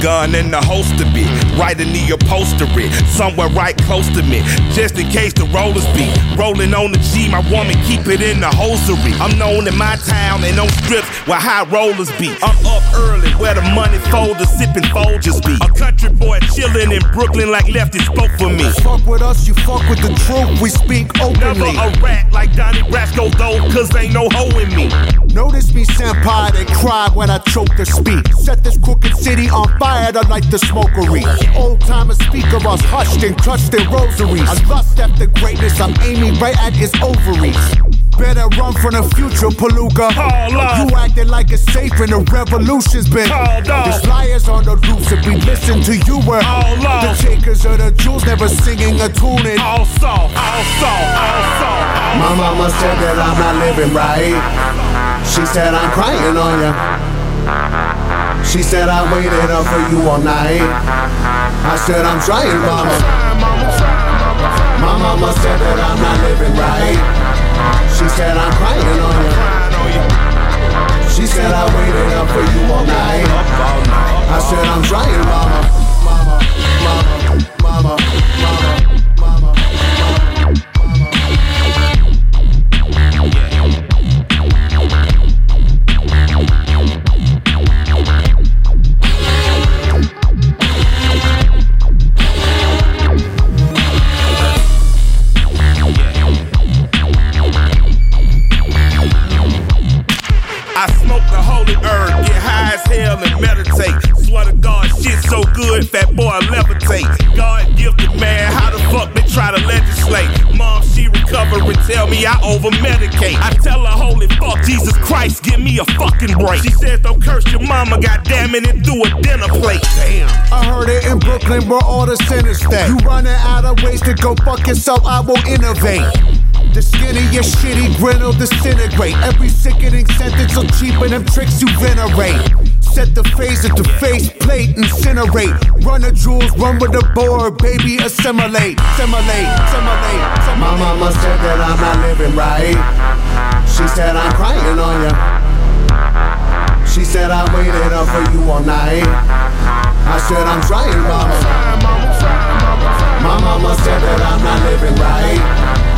gun in the holster bit, right in the upholstery, somewhere right close to me, just in case the rollers be rolling on the G. My woman keep it in the hosiery. I'm known in my town and on strips where high rollers be. I'm up early where the money folders sipping Folgers be. A country boy chillin' in Brooklyn like Lefty spoke for me. Fuck with us, you fuck with the truth. We speak openly. Never a rat like Donnie Brasco though, cause ain't no hoe in me. Notice me, senpai, they cry when I choke the speak. Set this crooked city on fire to light the smokery. Old timers speak of us hushed and crushed in rosaries. I lust after greatness, I'm aiming right at his ovaries. Better run from the future, Palooka. You acting like it's safe and the revolution's been. There's liars on the loose if we listen to you. Uh. Were the takers of the jewels never singing a tune. It all soft, all soft, all soft. My mama said that I'm not living right. She said I'm crying on you. She said I waited up for you all night. I said I'm trying, mama. My mama said that I'm not living right. She said I'm crying on you. Fat boy levitate. God gifted man, how the fuck they try to legislate? Mom, she recover and tell me I over medicate. I tell her, holy fuck, Jesus Christ, give me a fucking break. She says, don't curse your mama, goddamn it, and do a dinner plate. Damn. I heard it in Brooklyn where all the sinners stay. You running out of ways to go fuck yourself, I will innovate. The skin of your shitty grin will disintegrate. Every sickening sentence will cheapen them tricks you venerate. Set the phase at the face plate, incinerate. Run the jewels, run with the board, baby, assimilate, assimilate, assimilate. assimilate. My mama said that I'm not living right. She said I'm crying on you. She said I waited up for you all night. I said I'm trying, mama. My mama said that I'm not living right.